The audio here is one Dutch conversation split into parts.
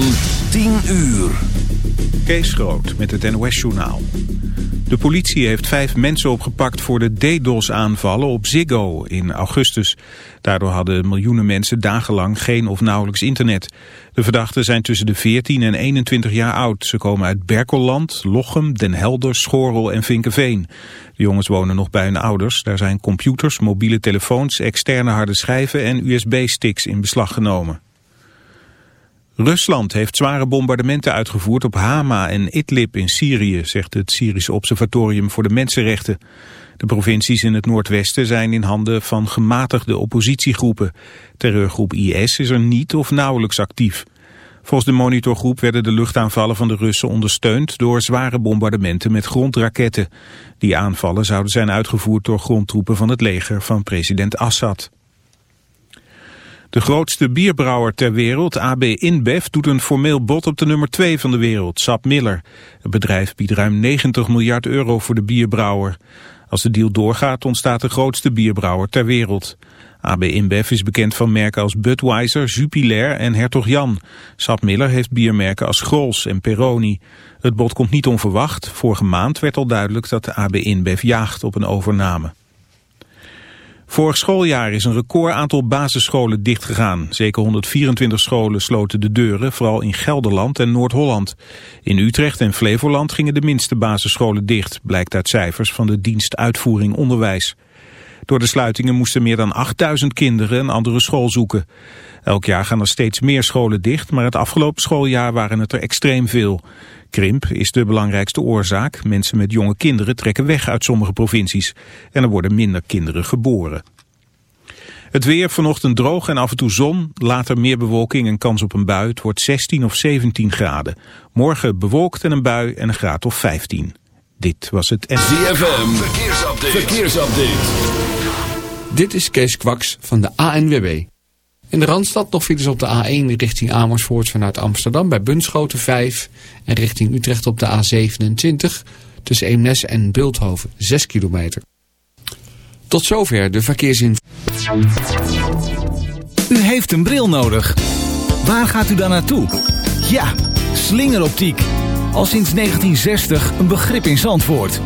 van 10 uur. Kees Groot met het NOS-journaal. De politie heeft vijf mensen opgepakt voor de DDoS-aanvallen op Ziggo in augustus. Daardoor hadden miljoenen mensen dagenlang geen of nauwelijks internet. De verdachten zijn tussen de 14 en 21 jaar oud. Ze komen uit Berkelland, Lochem, Den Helder, Schorel en Vinkenveen. De jongens wonen nog bij hun ouders. Daar zijn computers, mobiele telefoons, externe harde schijven en USB-sticks in beslag genomen. Rusland heeft zware bombardementen uitgevoerd op Hama en Idlib in Syrië, zegt het Syrische Observatorium voor de Mensenrechten. De provincies in het noordwesten zijn in handen van gematigde oppositiegroepen. Terreurgroep IS is er niet of nauwelijks actief. Volgens de monitorgroep werden de luchtaanvallen van de Russen ondersteund door zware bombardementen met grondraketten. Die aanvallen zouden zijn uitgevoerd door grondtroepen van het leger van president Assad. De grootste bierbrouwer ter wereld, AB InBev, doet een formeel bod op de nummer 2 van de wereld, Sap Miller. Het bedrijf biedt ruim 90 miljard euro voor de bierbrouwer. Als de deal doorgaat ontstaat de grootste bierbrouwer ter wereld. AB InBev is bekend van merken als Budweiser, Jupiler en Hertog Jan. Sap Miller heeft biermerken als Grols en Peroni. Het bod komt niet onverwacht. Vorige maand werd al duidelijk dat de AB InBev jaagt op een overname. Vorig schooljaar is een record aantal basisscholen dichtgegaan. Zeker 124 scholen sloten de deuren, vooral in Gelderland en Noord-Holland. In Utrecht en Flevoland gingen de minste basisscholen dicht, blijkt uit cijfers van de dienst Uitvoering Onderwijs. Door de sluitingen moesten meer dan 8000 kinderen een andere school zoeken. Elk jaar gaan er steeds meer scholen dicht, maar het afgelopen schooljaar waren het er extreem veel. Krimp is de belangrijkste oorzaak. Mensen met jonge kinderen trekken weg uit sommige provincies. En er worden minder kinderen geboren. Het weer vanochtend droog en af en toe zon. Later meer bewolking en kans op een bui. Het wordt 16 of 17 graden. Morgen bewolkt en een bui en een graad of 15. Dit was het... ZFM, verkeersupdate. verkeersupdate. Dit is Kees Kwaks van de ANWB. In de Randstad nog files op de A1 richting Amersfoort vanuit Amsterdam bij Bunschoten 5. En richting Utrecht op de A27 tussen Eemnes en Beeldhoven 6 kilometer. Tot zover de verkeersin. U heeft een bril nodig. Waar gaat u dan naartoe? Ja, slingeroptiek. Al sinds 1960 een begrip in Zandvoort.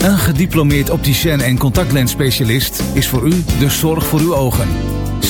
Een gediplomeerd opticien en contactlensspecialist is voor u de zorg voor uw ogen.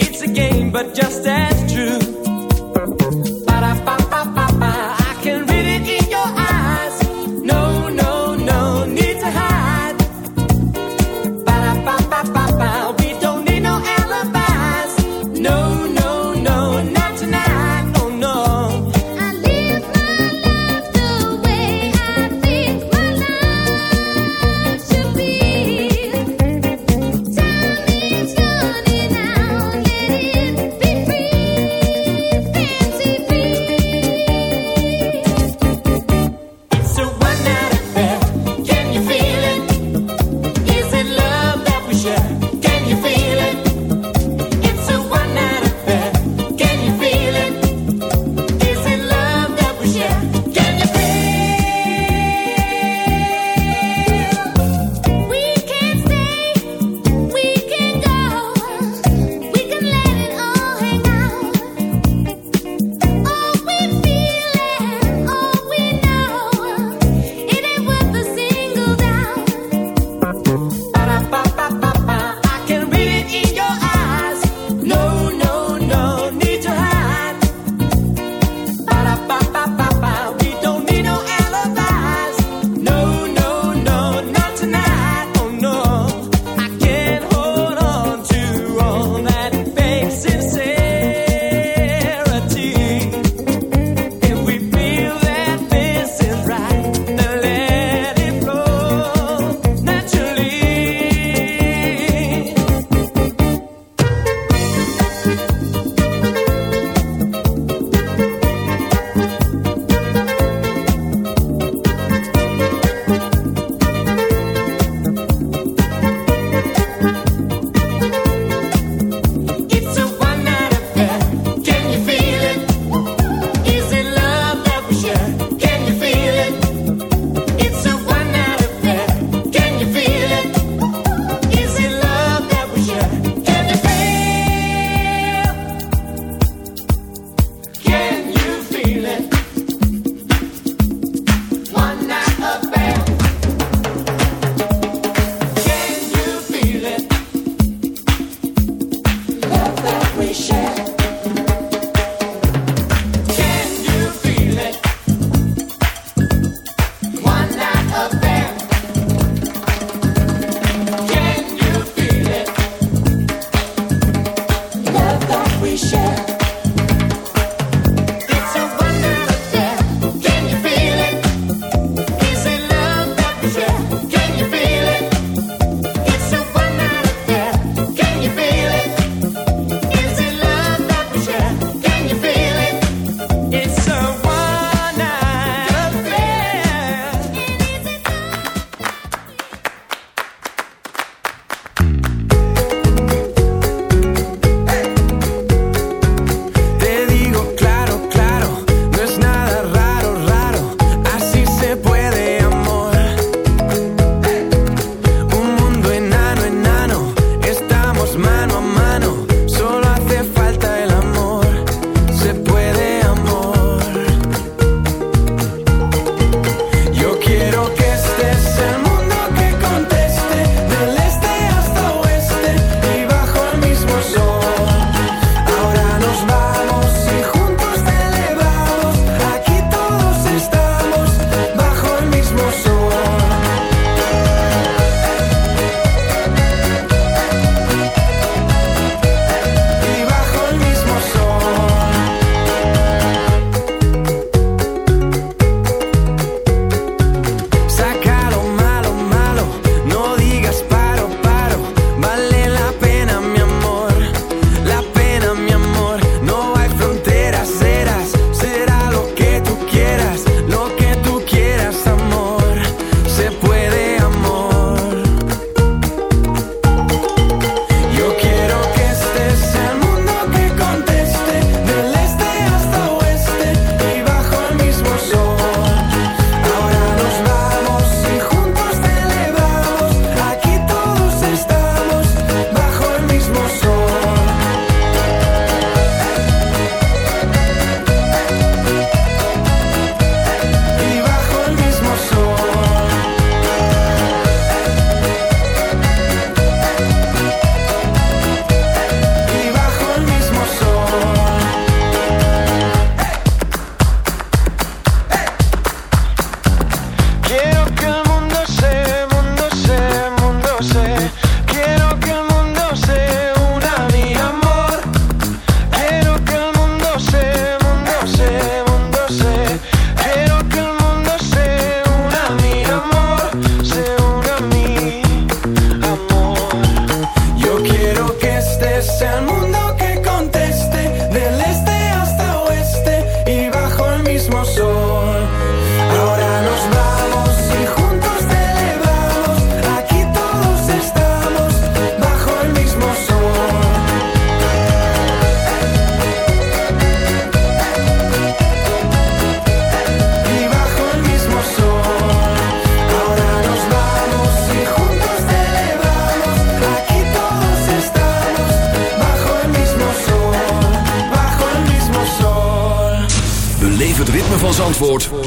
It's a game, but just as true.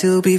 to be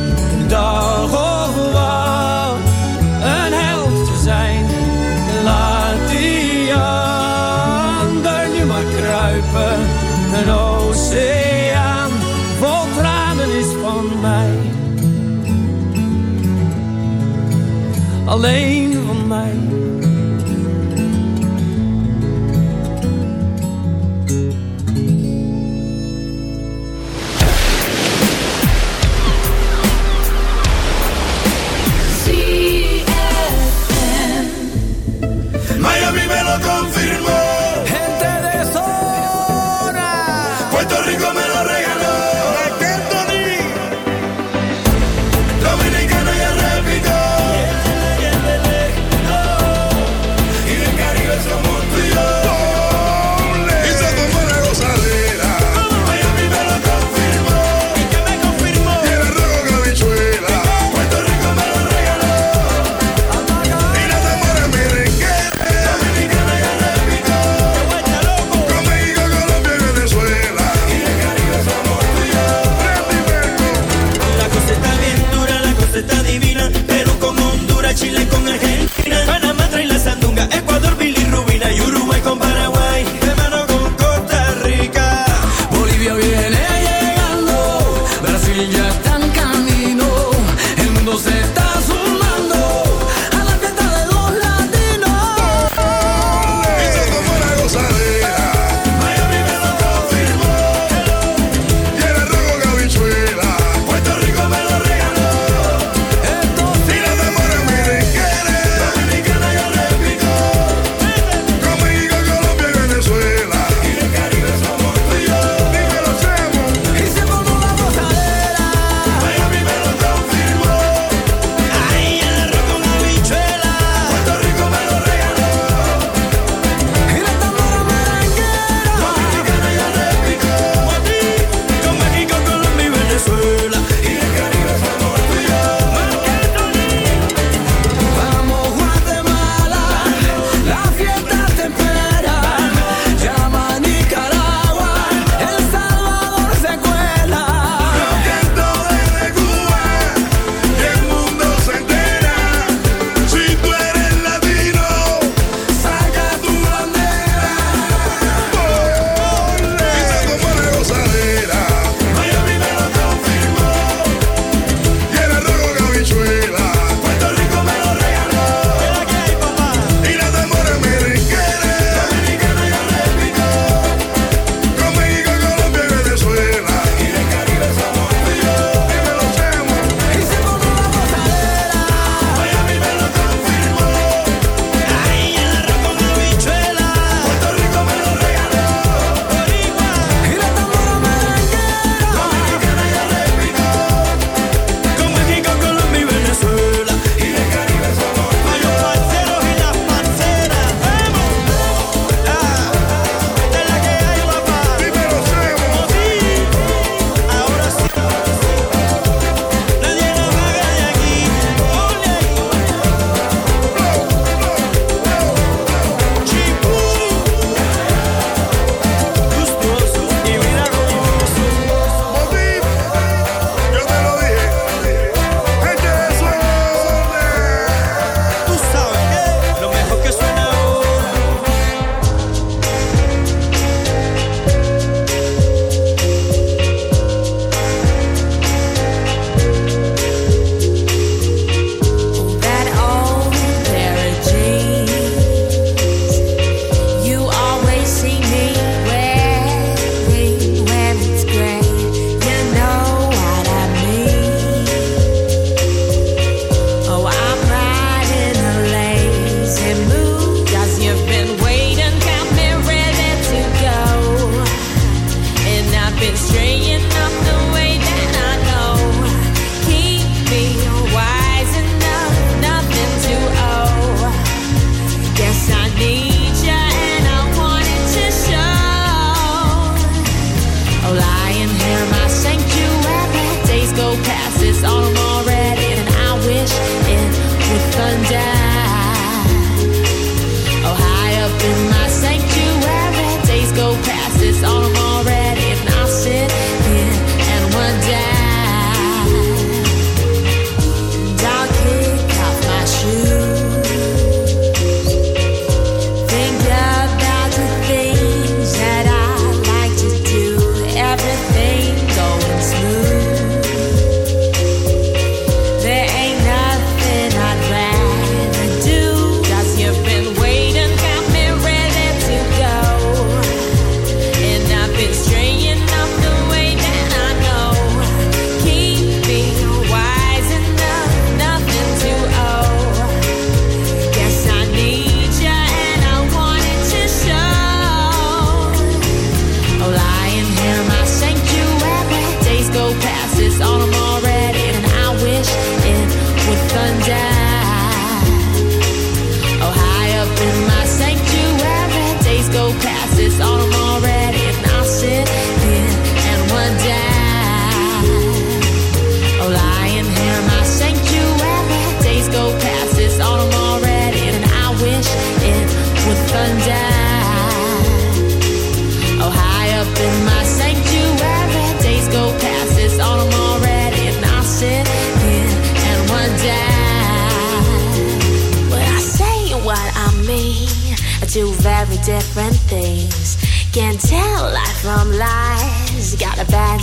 need.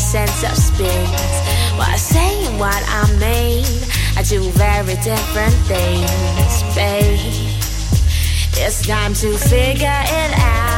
sense of spins While say what I mean I do very different things, babe. It's time to figure it out.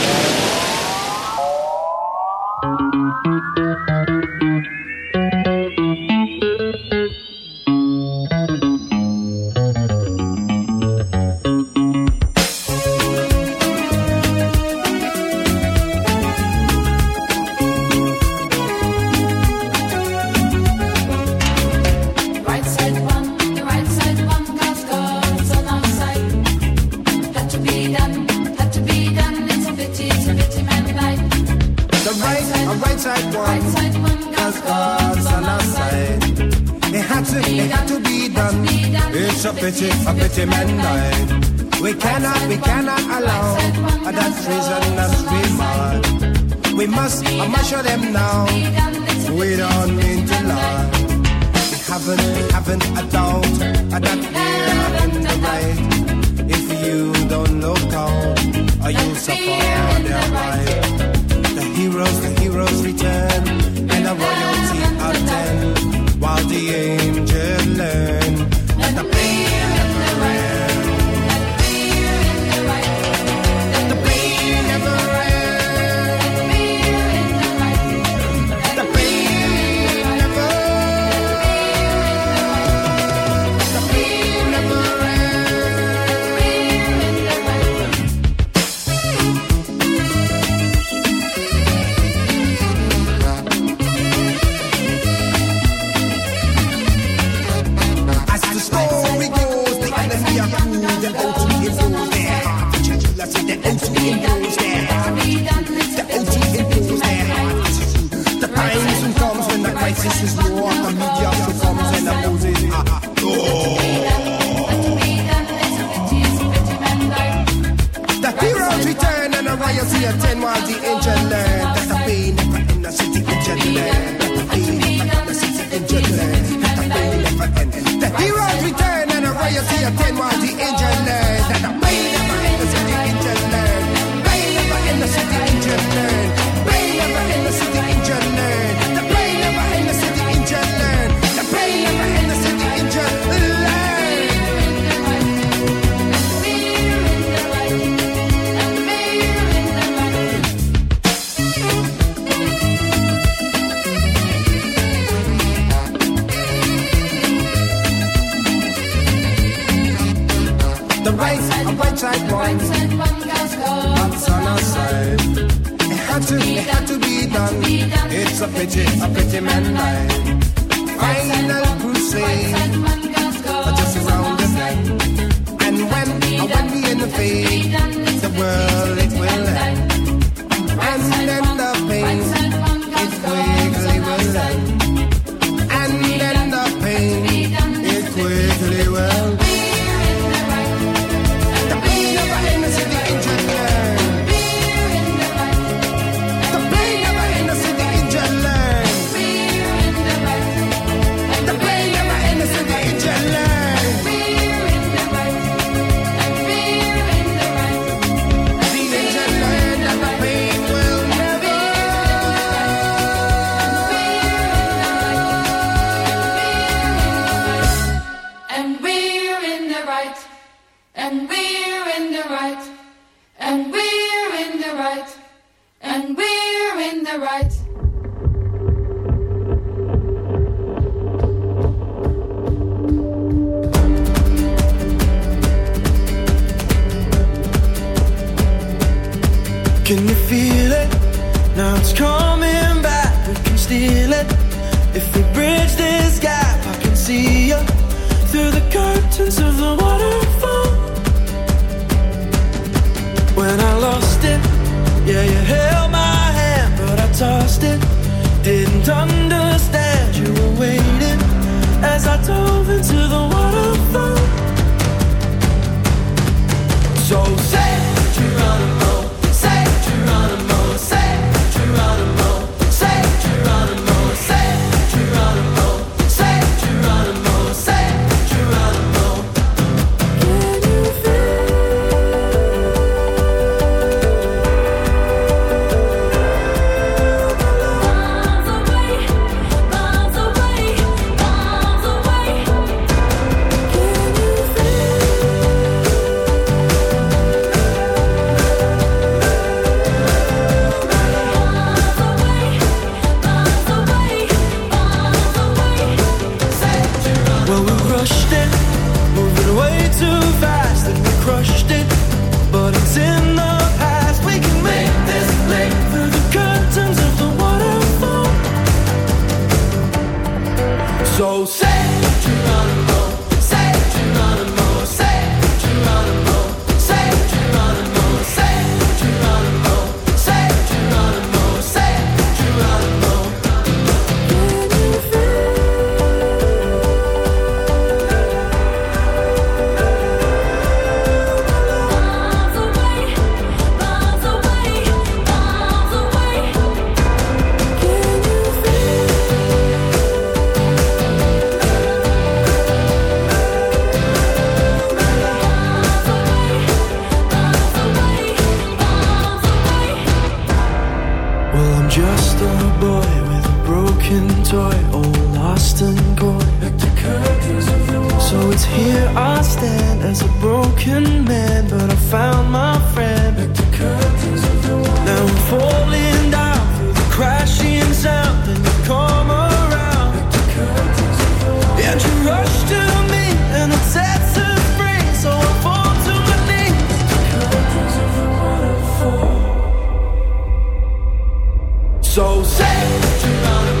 I got things that got to be done. be done. It's a pity, a pity man life. Final crusade, just around the bend. And when, when we in the fade, the world it will end. And then the pain, it quickly will end. So say what you gonna